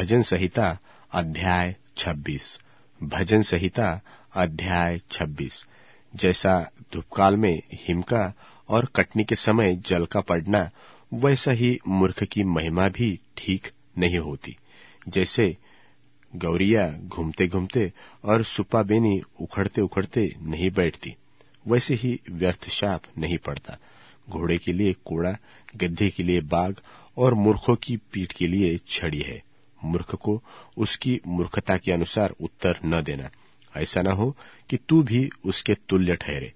भजन संहिता, अध्याय 26 भजन संहिता, अध्याय 26 जैसा धूपकाल में हिम का और कटनी के समय जल का पड़ना, वैसा ही मूर्ख की महिमा भी ठीक नहीं होती। जैसे गौरिया घूमते घूमते और सुपा बेनी उखड़ते उखड़ते नहीं बैठती, वैसे ही व्यर्थ शाप नहीं पड़ता। घोड़े के लिए कोड़ा गद्दे के लिए बाघ और मूर्खों की पीठ के लिए छड़ी है। मूर्ख को उसकी मूर्खता के अनुसार उत्तर न देना। ऐसा न हो कि तू भी उसके तुल्य ठहरे।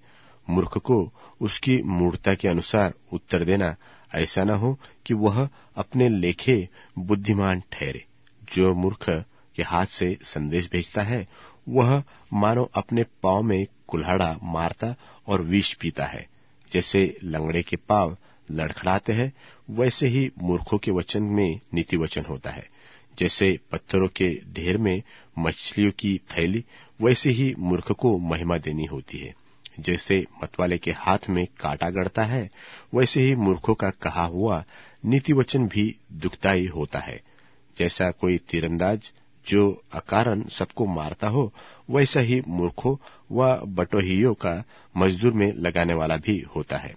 मूर्ख को उसकी मूर्ता के अनुसार उत्तर देना। ऐसा न हो कि वह अपने लेखे बुद्धिमान ठहरे। जो मूर्ख के हाथ से संदेश भेजता है, वह मानो अपने पाव में कुल्हाड़ा मारता और विष पीता है। जैसे लंगड़े के पाव लड़खड़ाते हैं, वैसे ही मूर्खों के वचन में नीति वचन होता है। जैसे पत्थरों के ढेर में मछलियों की थैली, वैसे ही मूर्ख को महिमा देनी होती है। जैसे मतवाले के हाथ में काटा गड़ता है, वैसे ही मूर्खों का कहा हुआ नीति वचन भी दुखदायी होता है। जैसा कोई तीरंदाज जो अकारण सबको मारता हो, वैसा ही मूर्खों व बटोहियों का मजदूर में लगाने वाला भी होता है।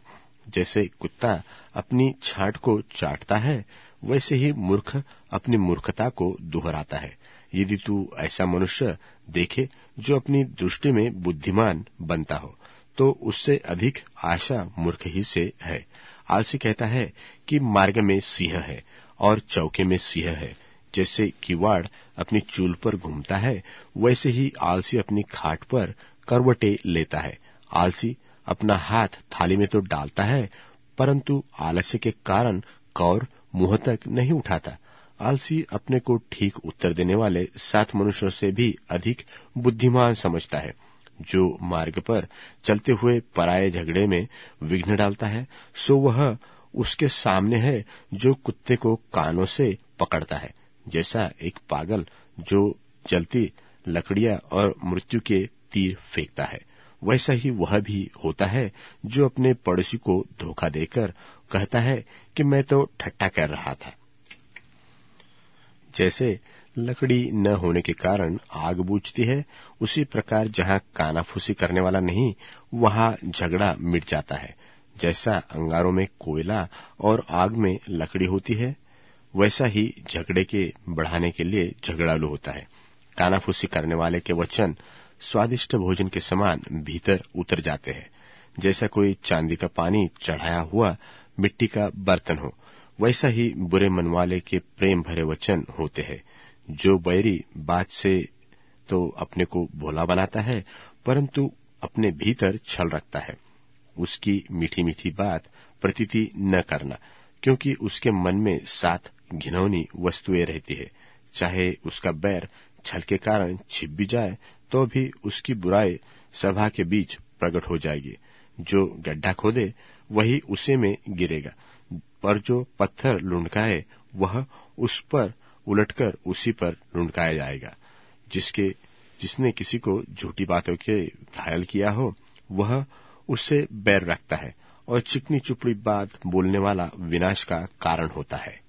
जैसे कुत्ता अपनी छाट को चाटता है वैसे ही मूर्ख अपनी मूर्खता को दोहराता है। यदि तू ऐसा मनुष्य देखे जो अपनी दृष्टि में बुद्धिमान बनता हो तो उससे अधिक आशा मूर्ख ही से है। आलसी कहता है कि मार्ग में सिंह है और चौके में सिंह है। जैसे किवाड़ अपनी चूल पर घूमता है, वैसे ही आलसी अपनी खाट पर करवटे लेता है। आलसी अपना हाथ थाली में तो डालता है, परंतु आलस्य के कारण कौर मुँह तक नहीं उठाता। आलसी अपने को ठीक उत्तर देने वाले सात मनुष्यों से भी अधिक बुद्धिमान समझता है, जो मार्ग पर चलते हुए पराये झगड़े में विघ्न डालता है, सो वह उसके सामने है जो कुत्ते को कानों से पकड़ता है, जैसा एक पागल जो जलती लकड़ियाँ और मृत्यु के तीर फेंकता है। वैसा ही वह भी होता है जो अपने पड़ोसी को धोखा देकर कहता है कि मैं तो ठट्टा कर रहा था। जैसे लकड़ी न होने के कारण आग बूझती है, उसी प्रकार जहाँ कानाफूसी करने वाला नहीं, वहाँ झगड़ा मिट जाता है। जैसा अंगारों में कोयला और आग में लकड़ी होती है, वैसा ही झगड़े के बढ़ाने के लिए झगड़ालू होता है। कानाफूसी करने वाले के वचन स्वादिष्ट भोजन के समान भीतर उतर जाते हैं। जैसा कोई चांदी का पानी चढ़ाया हुआ मिट्टी का बर्तन हो, वैसा ही बुरे मन वाले के प्रेम भरे वचन होते हैं। जो बैरी बात से तो अपने को भोला बनाता है, परंतु अपने भीतर छल रखता है। उसकी मीठी मीठी बात प्रतीति न करना, क्योंकि उसके मन में सात घिनौनी वस्तुएँ रहती है। चाहे उसका बैर छल के कारण छिप भी जाए तो भी उसकी बुराई सभा के बीच प्रकट हो जाएगी। जो गड्ढा खोदे, वही उसे में गिरेगा। पर जो पत्थर लुढ़काए, वह उस पर उलटकर उसी पर लुढ़काया जाएगा। जिसके, जिसने किसी को झूठी बातों के घायल किया हो, वह उससे बैर रखता है और चिकनी चुपड़ी बात बोलने वाला विनाश का कारण होता है।